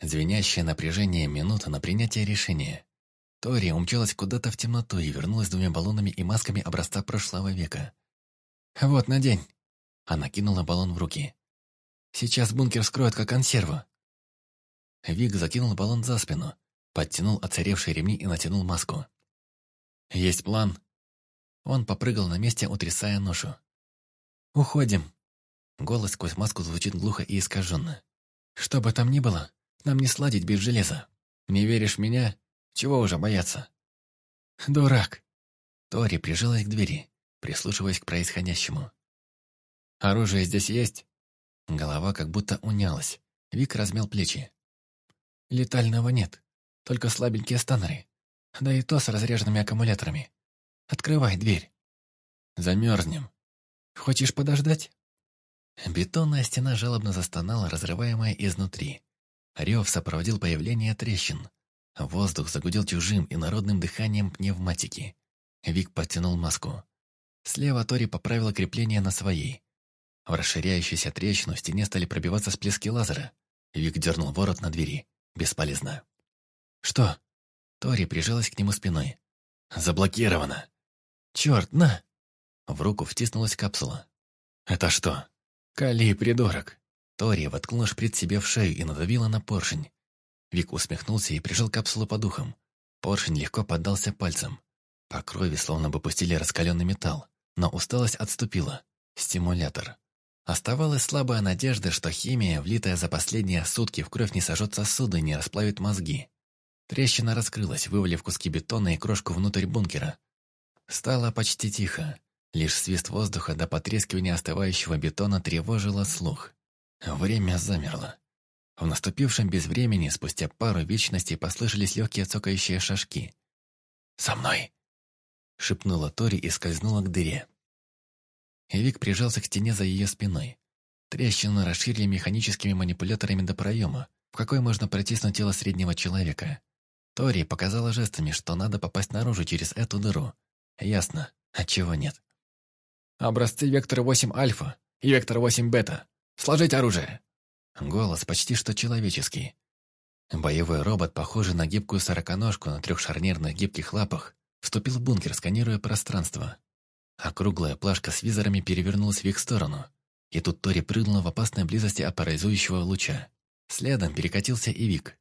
Звенящее напряжение минуты на принятие решения. Тори умчалась куда-то в темноту и вернулась с двумя баллонами и масками образца прошлого века. «Вот, надень!» Она кинула баллон в руки. «Сейчас бункер вскроют, как консерву». Вик закинул баллон за спину, подтянул оцаревшие ремни и натянул маску. «Есть план?» Он попрыгал на месте, утрясая ношу. «Уходим!» Голос сквозь маску звучит глухо и искаженно. «Что бы там ни было, нам не сладить без железа. Не веришь в меня? Чего уже бояться?» «Дурак!» Тори прижалась к двери, прислушиваясь к происходящему. «Оружие здесь есть?» Голова как будто унялась. Вик размял плечи. «Летального нет, только слабенькие станнеры. Да и то с разряженными аккумуляторами. Открывай дверь». «Замерзнем. Хочешь подождать?» Бетонная стена жалобно застонала, разрываемая изнутри. Рев сопроводил появление трещин. Воздух загудел чужим и народным дыханием пневматики. Вик подтянул маску. Слева Тори поправила крепление на своей. В расширяющуюся трещину в стене стали пробиваться всплески лазера. Вик дернул ворот на двери. Бесполезно. «Что?» Тори прижалась к нему спиной. «Заблокировано!» «Черт, на!» В руку втиснулась капсула. «Это что?» «Кали, придурок!» Тори воткнула шприц себе в шею и надавила на поршень. Вик усмехнулся и прижал капсулу по духам. Поршень легко поддался пальцем. По крови словно бы пустили раскаленный металл, но усталость отступила. Стимулятор. Оставалась слабая надежда, что химия, влитая за последние сутки в кровь, не сожжет сосуды и не расплавит мозги. Трещина раскрылась, вывалив куски бетона и крошку внутрь бункера. Стало почти тихо. Лишь свист воздуха до потрескивания остывающего бетона тревожило слух. Время замерло. В наступившем безвремени спустя пару вечностей послышались легкие цокающие шажки. «За мной!» — шепнула Тори и скользнула к дыре. Вик прижался к стене за ее спиной. Трещину расширили механическими манипуляторами до проема, в какой можно протиснуть тело среднего человека. Тори показала жестами, что надо попасть наружу через эту дыру. Ясно, отчего нет. «Образцы Вектора 8 Альфа и Вектора 8 Бета. Сложить оружие!» Голос почти что человеческий. Боевой робот, похожий на гибкую сороконожку на трехшарнирных гибких лапах, вступил в бункер, сканируя пространство. Округлая плашка с визорами перевернулась в их сторону, и тут Тори прыгнула в опасной близости от парализующего луча. Следом перекатился и Вик.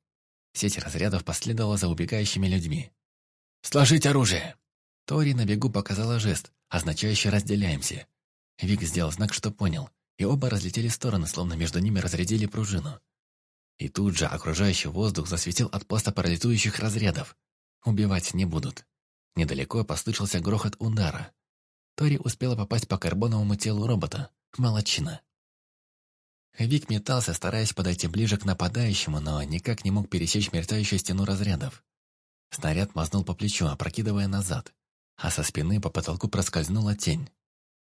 Сеть разрядов последовала за убегающими людьми. «Сложить оружие!» Тори на бегу показала жест, означающий «разделяемся». Вик сделал знак, что понял, и оба разлетели в стороны, словно между ними разрядили пружину. И тут же окружающий воздух засветил от пласта парализующих разрядов. Убивать не будут. Недалеко послышался грохот удара. Тори успела попасть по карбоновому телу робота. Молодчина. Вик метался, стараясь подойти ближе к нападающему, но никак не мог пересечь мерцающую стену разрядов. Снаряд мазнул по плечу, опрокидывая назад, а со спины по потолку проскользнула тень.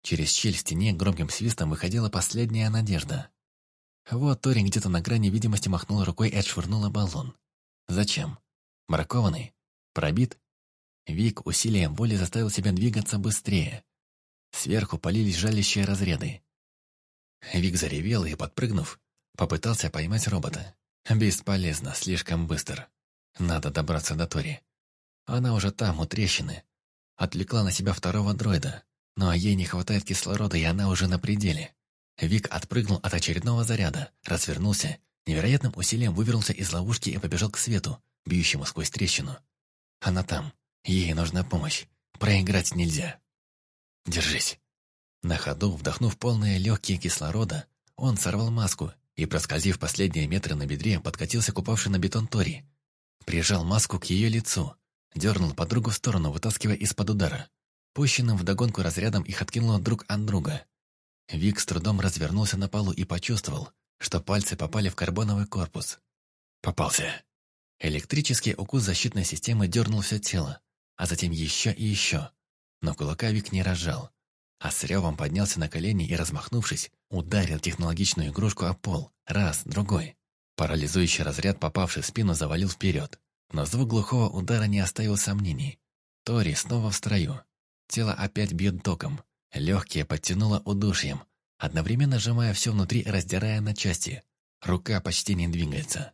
Через щель в стене громким свистом выходила последняя надежда. Вот Тори где-то на грани видимости махнула рукой и отшвырнула баллон. Зачем? Бракованный? Пробит? Вик усилием воли заставил себя двигаться быстрее. Сверху полились жалящие разряды. Вик заревел и, подпрыгнув, попытался поймать робота. Бесполезно, слишком быстро. Надо добраться до Тори. Она уже там, у трещины. Отвлекла на себя второго дроида, но ей не хватает кислорода, и она уже на пределе. Вик отпрыгнул от очередного заряда, развернулся, невероятным усилием вывернулся из ловушки и побежал к свету, бьющему сквозь трещину. Она там. Ей нужна помощь. Проиграть нельзя. Держись!» На ходу, вдохнув полные легкие кислорода, он сорвал маску и, проскользив последние метры на бедре, подкатился к упавшей на бетон Тори. Прижал маску к ее лицу, дернул подругу в сторону, вытаскивая из-под удара. Пущенным вдогонку разрядом их откинуло друг от друга. Вик с трудом развернулся на полу и почувствовал, что пальцы попали в карбоновый корпус. Попался. Электрический укус защитной системы дернул все тело, а затем еще и еще но кулака Вик не разжал, а с ревом поднялся на колени и, размахнувшись, ударил технологичную игрушку о пол, раз, другой. Парализующий разряд, попавший в спину, завалил вперед, но звук глухого удара не оставил сомнений. Тори снова в строю. Тело опять бьет током, легкие подтянуло удушьем, одновременно сжимая все внутри раздирая на части. Рука почти не двигается.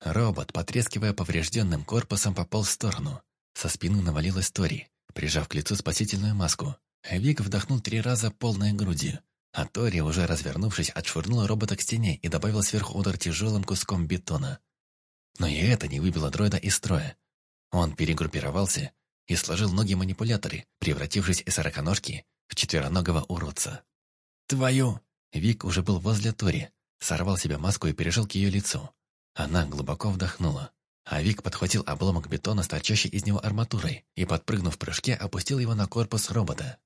Робот, потрескивая поврежденным корпусом, попал в сторону. Со спины навалилась Тори, прижав к лицу спасительную маску. Вик вдохнул три раза полной грудью. А Тори, уже развернувшись, отшвырнула робота к стене и добавила сверху удар тяжелым куском бетона. Но и это не выбило дроида из строя. Он перегруппировался и сложил ноги манипуляторы, превратившись из сороконожки в четвероногого уродца. «Твою!» Вик уже был возле Тори, сорвал себе маску и пережил к ее лицу. Она глубоко вдохнула. А Вик подхватил обломок бетона с торчащей из него арматурой и, подпрыгнув в прыжке, опустил его на корпус робота.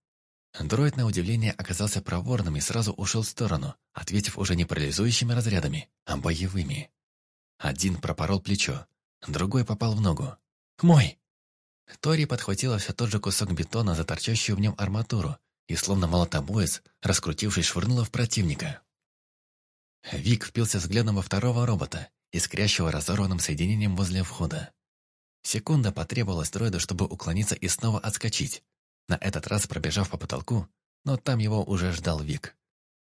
Дроид, на удивление, оказался проворным и сразу ушел в сторону, ответив уже не парализующими разрядами, а боевыми. Один пропорол плечо, другой попал в ногу. «Мой!» Тори подхватила все тот же кусок бетона за торчащую в нем арматуру и, словно молотобоец, раскрутившись, швырнула в противника. Вик впился взглядом во второго робота, искрящего разорванным соединением возле входа. Секунда потребовалась дроиду, чтобы уклониться и снова отскочить, на этот раз пробежав по потолку, но там его уже ждал Вик.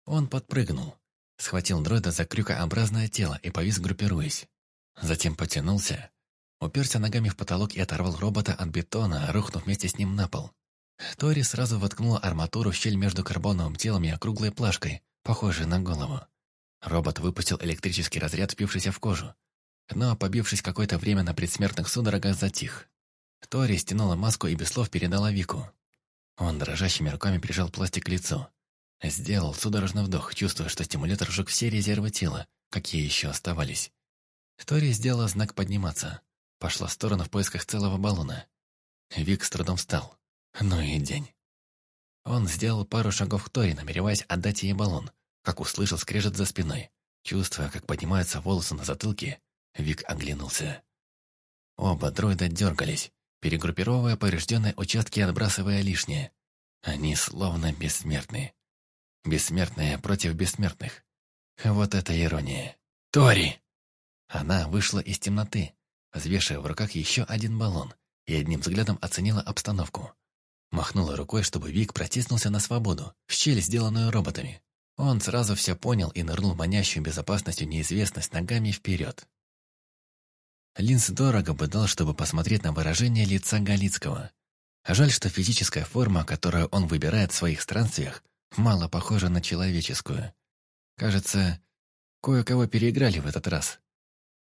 Он подпрыгнул, схватил дроида за крюкообразное тело и повис, группируясь. Затем потянулся, уперся ногами в потолок и оторвал робота от бетона, рухнув вместе с ним на пол. Тори сразу воткнула арматуру в щель между карбоновым телом и округлой плашкой, похожей на голову. Робот выпустил электрический разряд, впившийся в кожу. Но, побившись какое-то время на предсмертных судорогах, затих. Тори стянула маску и без слов передала Вику. Он дрожащими руками прижал пластик к лицу. Сделал судорожный вдох, чувствуя, что стимулятор сжег все резервы тела, какие еще оставались. Тори сделала знак подниматься. Пошла в сторону в поисках целого баллона. Вик с трудом встал. Ну и день. Он сделал пару шагов к Тори, намереваясь отдать ей баллон, как услышал скрежет за спиной. Чувствуя, как поднимаются волосы на затылке, Вик оглянулся. Оба дроида дергались, перегруппировывая поврежденные участки и отбрасывая лишнее. Они словно бессмертные. Бессмертные против бессмертных. Вот это ирония. «Тори!» Она вышла из темноты, взвешивая в руках еще один баллон, и одним взглядом оценила обстановку. Махнула рукой, чтобы Вик протиснулся на свободу, в щель, сделанную роботами. Он сразу все понял и нырнул манящую безопасностью неизвестность ногами вперед. Линз дорого бы дал, чтобы посмотреть на выражение лица Галицкого. Жаль, что физическая форма, которую он выбирает в своих странствиях, мало похожа на человеческую. Кажется, кое-кого переиграли в этот раз.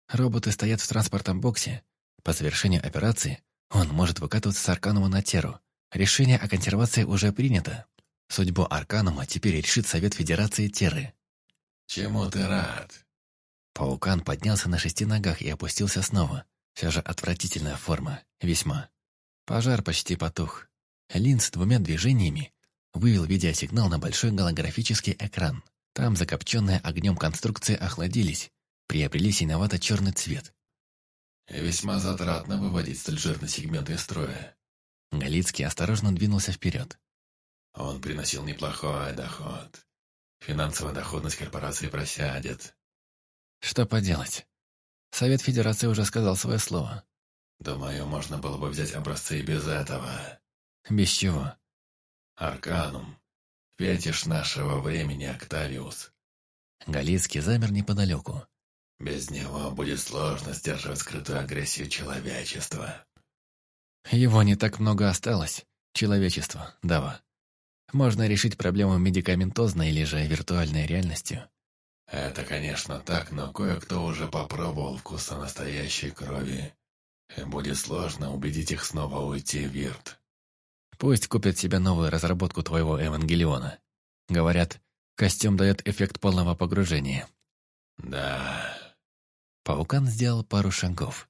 Роботы стоят в транспортном боксе. По завершении операции он может выкатываться с Арканума на Теру. Решение о консервации уже принято. Судьбу Арканума теперь решит Совет Федерации Теры. «Чему ты рад?» Паукан поднялся на шести ногах и опустился снова. Все же отвратительная форма. Весьма. Пожар почти потух. Лин с двумя движениями вывел видеосигнал на большой голографический экран. Там закопченные огнем конструкции охладились, приобрели синевато-черный цвет. «Весьма затратно выводить столь жирный сегмент из строя». Галицкий осторожно двинулся вперед. «Он приносил неплохой доход. Финансовая доходность корпорации просядет. Что поделать? Совет Федерации уже сказал свое слово. Думаю, можно было бы взять образцы и без этого. Без чего? Арканум. Фетиш нашего времени, Октавиус. Галицкий замер неподалеку. Без него будет сложно сдерживать скрытую агрессию человечества. Его не так много осталось. Человечество, Дава. Можно решить проблему медикаментозной или же виртуальной реальностью. Это, конечно, так, но кое-кто уже попробовал вкуса настоящей крови. И будет сложно убедить их снова уйти в Вирт. Пусть купят себе новую разработку твоего Евангелиона. Говорят, костюм дает эффект полного погружения. Да. Паукан сделал пару шагов.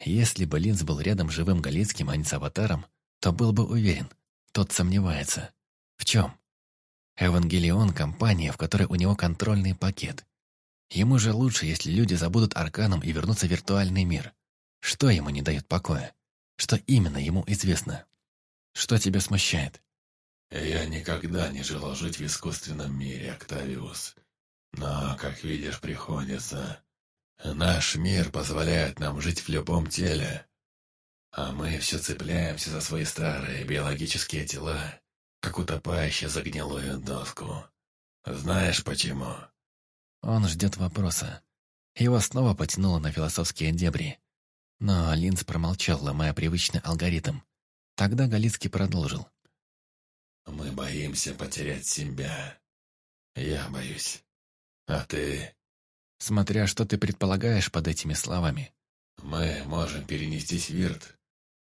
Если бы Линз был рядом живым Галицким, а не с аватаром, то был бы уверен. Тот сомневается. В чем? Евангелион – компания, в которой у него контрольный пакет. Ему же лучше, если люди забудут Арканом и вернутся в виртуальный мир. Что ему не дает покоя? Что именно ему известно? Что тебя смущает? Я никогда не желал жить в искусственном мире, Октавиус. Но, как видишь, приходится. Наш мир позволяет нам жить в любом теле. А мы все цепляемся за свои старые биологические тела как утопающий за гнилую доску. Знаешь почему?» Он ждет вопроса. Его снова потянуло на философские дебри. Но Линц промолчал, ломая привычный алгоритм. Тогда Галицкий продолжил. «Мы боимся потерять себя. Я боюсь. А ты...» Смотря что ты предполагаешь под этими словами. «Мы можем перенестись в Вирт,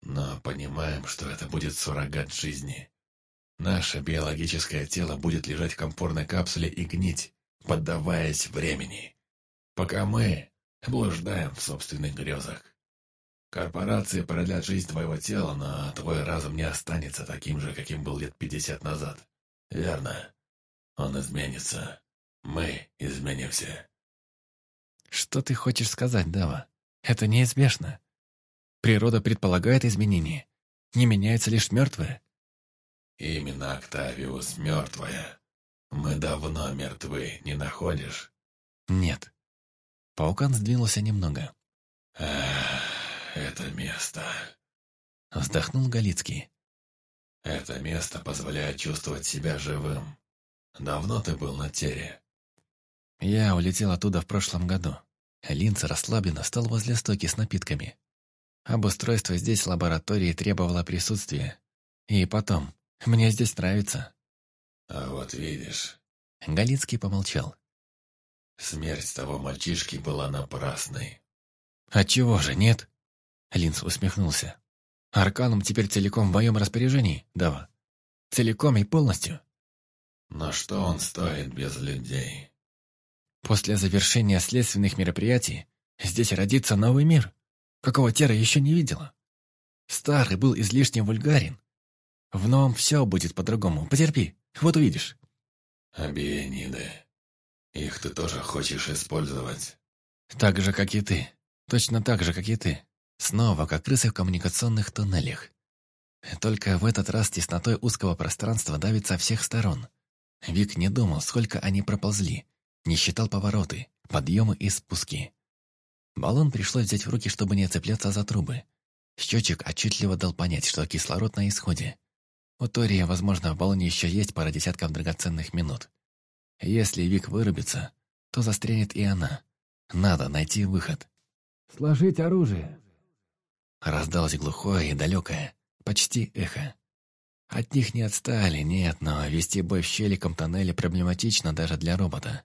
но понимаем, что это будет суррогат жизни. Наше биологическое тело будет лежать в комфортной капсуле и гнить, поддаваясь времени, пока мы блуждаем в собственных грезах. Корпорации продлят жизнь твоего тела, но твой разум не останется таким же, каким был лет пятьдесят назад. Верно. Он изменится. Мы изменимся. Что ты хочешь сказать, Дава? Это неизбежно. Природа предполагает изменения. Не меняется лишь мертвое. Именно, Октавиус, мертвая. Мы давно мертвы, не находишь? Нет. Паукан сдвинулся немного. Эх, это место. Вздохнул Галицкий. Это место позволяет чувствовать себя живым. Давно ты был на Тере? Я улетел оттуда в прошлом году. Линц расслабленно встал возле стойки с напитками. Обустройство здесь лаборатории требовало присутствия. И потом, мне здесь нравится. А вот видишь... Галицкий помолчал. Смерть того мальчишки была напрасной. Отчего же, нет? Линц усмехнулся. Арканум теперь целиком в моем распоряжении, Дава. Целиком и полностью. Но что он стоит без людей? После завершения следственных мероприятий здесь родится новый мир, какого Тера еще не видела. Старый был излишне вульгарен. В новом все будет по-другому. Потерпи, вот увидишь. Абиениды. Их ты тоже хочешь использовать? Так же, как и ты. Точно так же, как и ты. Снова, как крысы в коммуникационных туннелях. Только в этот раз теснотой узкого пространства давит со всех сторон. Вик не думал, сколько они проползли, не считал повороты, подъемы и спуски. Баллон пришлось взять в руки, чтобы не цепляться за трубы. Счетчик отчетливо дал понять, что кислород на исходе. У Тория, возможно, в баллоне еще есть пара десятков драгоценных минут. Если Вик вырубится, то застрянет и она. Надо найти выход. «Сложить оружие!» Раздалось глухое и далекое, почти эхо. От них не отстали, нет, но вести бой в щеликом тоннеле проблематично даже для робота.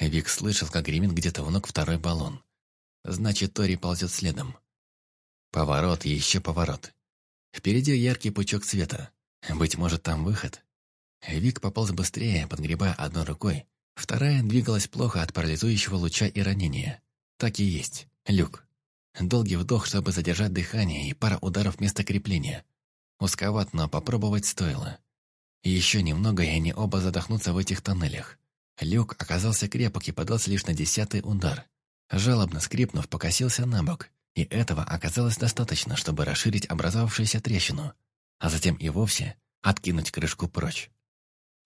Вик слышал, как гремит где-то у ног второй баллон. Значит, Тори ползет следом. Поворот еще поворот. Впереди яркий пучок света. Быть может, там выход? Вик пополз быстрее, подгребая одной рукой. Вторая двигалась плохо от парализующего луча и ранения. Так и есть. Люк. Долгий вдох, чтобы задержать дыхание, и пара ударов вместо крепления. Узковат, но попробовать стоило. Еще немного, и они оба задохнутся в этих тоннелях. Люк оказался крепок и подался лишь на десятый удар. Жалобно скрипнув, покосился на бок, и этого оказалось достаточно, чтобы расширить образовавшуюся трещину, а затем и вовсе откинуть крышку прочь.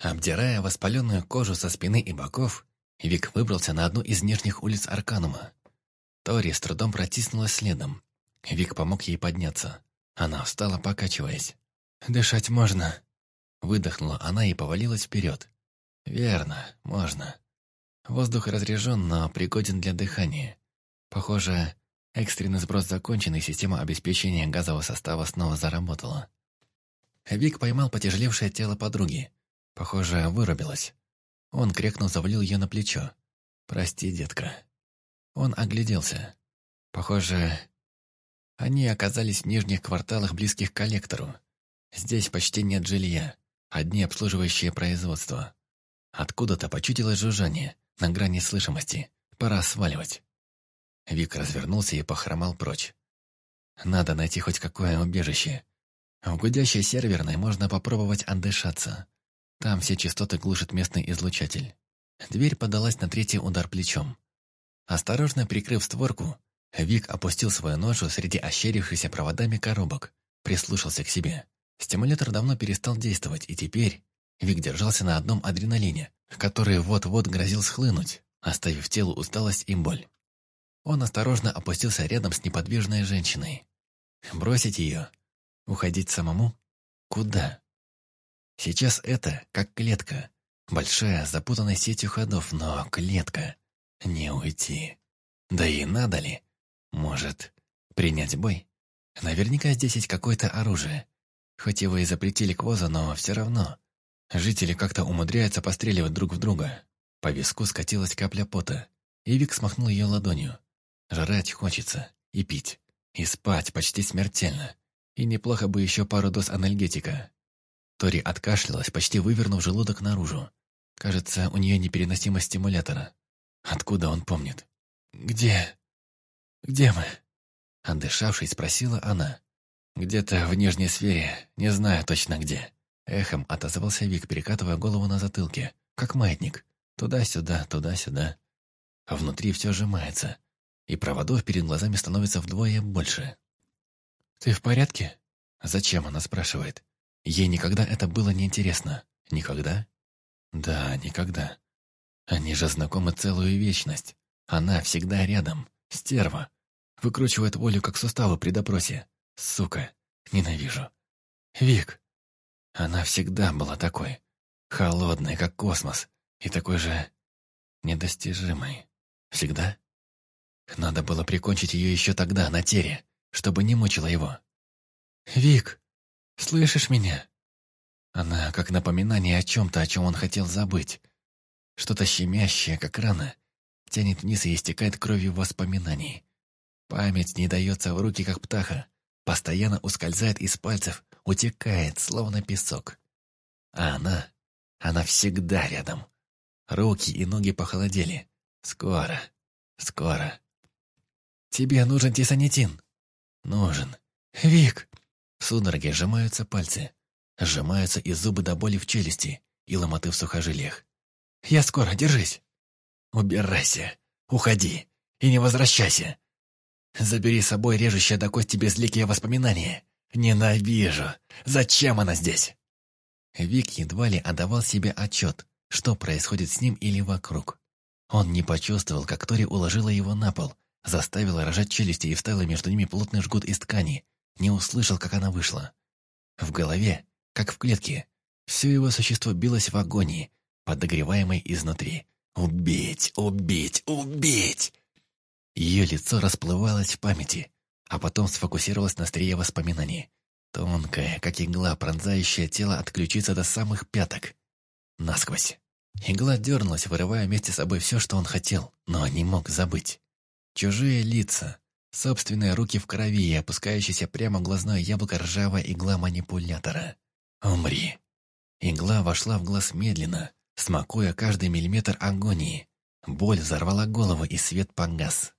Обдирая воспаленную кожу со спины и боков, Вик выбрался на одну из нижних улиц Арканума. Тори с трудом протиснулась следом. Вик помог ей подняться. Она встала, покачиваясь. «Дышать можно!» Выдохнула она и повалилась вперед. «Верно, можно. Воздух разрежен, но пригоден для дыхания. Похоже, экстренный сброс закончен, и система обеспечения газового состава снова заработала. Вик поймал потяжелевшее тело подруги. Похоже, вырубилась. Он крикнул, завалил ее на плечо. «Прости, детка». Он огляделся. Похоже, они оказались в нижних кварталах, близких к коллектору. Здесь почти нет жилья, одни обслуживающие производства. Откуда-то почудилось жужжание, на грани слышимости. Пора сваливать. Вик развернулся и похромал прочь. Надо найти хоть какое убежище. В гудящей серверной можно попробовать отдышаться. Там все частоты глушит местный излучатель. Дверь подалась на третий удар плечом. Осторожно прикрыв створку, Вик опустил свою ношу среди ощерившихся проводами коробок, прислушался к себе. Стимулятор давно перестал действовать, и теперь Вик держался на одном адреналине, который вот-вот грозил схлынуть, оставив телу усталость и боль. Он осторожно опустился рядом с неподвижной женщиной. Бросить ее? Уходить самому? Куда? Сейчас это как клетка. Большая, запутанная сетью ходов, но клетка. Не уйти. Да и надо ли? Может, принять бой? Наверняка здесь есть какое-то оружие. Хоть его и запретили к возу, но все равно. Жители как-то умудряются постреливать друг в друга. По виску скатилась капля пота, и Вик смахнул ее ладонью. Жрать хочется, и пить, и спать почти смертельно. И неплохо бы еще пару доз анальгетика. Тори откашлялась, почти вывернув желудок наружу. Кажется, у нее непереносимость стимулятора. Откуда он помнит? «Где? Где мы?» Отдышавшись, спросила она. «Где-то в нижней сфере, не знаю точно где». Эхом отозвался Вик, перекатывая голову на затылке, как маятник. Туда-сюда, туда-сюда. А внутри все сжимается, и проводов перед глазами становится вдвое больше. «Ты в порядке?» Зачем она спрашивает? Ей никогда это было неинтересно. Никогда? Да, никогда. Они же знакомы целую вечность. Она всегда рядом. Стерва. Выкручивает волю, как суставы при допросе. Сука. Ненавижу. Вик. Она всегда была такой. Холодной, как космос. И такой же... недостижимой. Всегда? Надо было прикончить ее еще тогда, на тере, чтобы не мучила его. «Вик, слышишь меня?» Она как напоминание о чем-то, о чем он хотел забыть. Что-то щемящее, как рана, тянет вниз и истекает кровью воспоминаний. Память не дается в руки, как птаха, постоянно ускользает из пальцев, утекает, словно песок. А она, она всегда рядом. Руки и ноги похолодели. Скоро, скоро. «Тебе нужен тисанитин?» «Нужен. Вик!» В судороге сжимаются пальцы. Сжимаются и зубы до боли в челюсти и ломоты в сухожилиях. «Я скоро, держись!» «Убирайся! Уходи! И не возвращайся! Забери с собой режущее до кости безликие воспоминания! Ненавижу! Зачем она здесь?» Вик едва ли отдавал себе отчет, что происходит с ним или вокруг. Он не почувствовал, как Тори уложила его на пол, заставила рожать челюсти и вставила между ними плотный жгут из ткани, не услышал, как она вышла. В голове, как в клетке, все его существо билось в агонии, подогреваемой изнутри. «Убить! Убить! Убить!» Ее лицо расплывалось в памяти, а потом сфокусировалось на острие воспоминаний. Тонкая, как игла, пронзающая тело от до самых пяток. Насквозь. Игла дернулась, вырывая вместе с собой все, что он хотел, но не мог забыть. Чужие лица, собственные руки в крови и опускающаяся прямо в глазное яблоко ржавая игла манипулятора. «Умри!» Игла вошла в глаз медленно, смакуя каждый миллиметр агонии. Боль взорвала голову, и свет погас.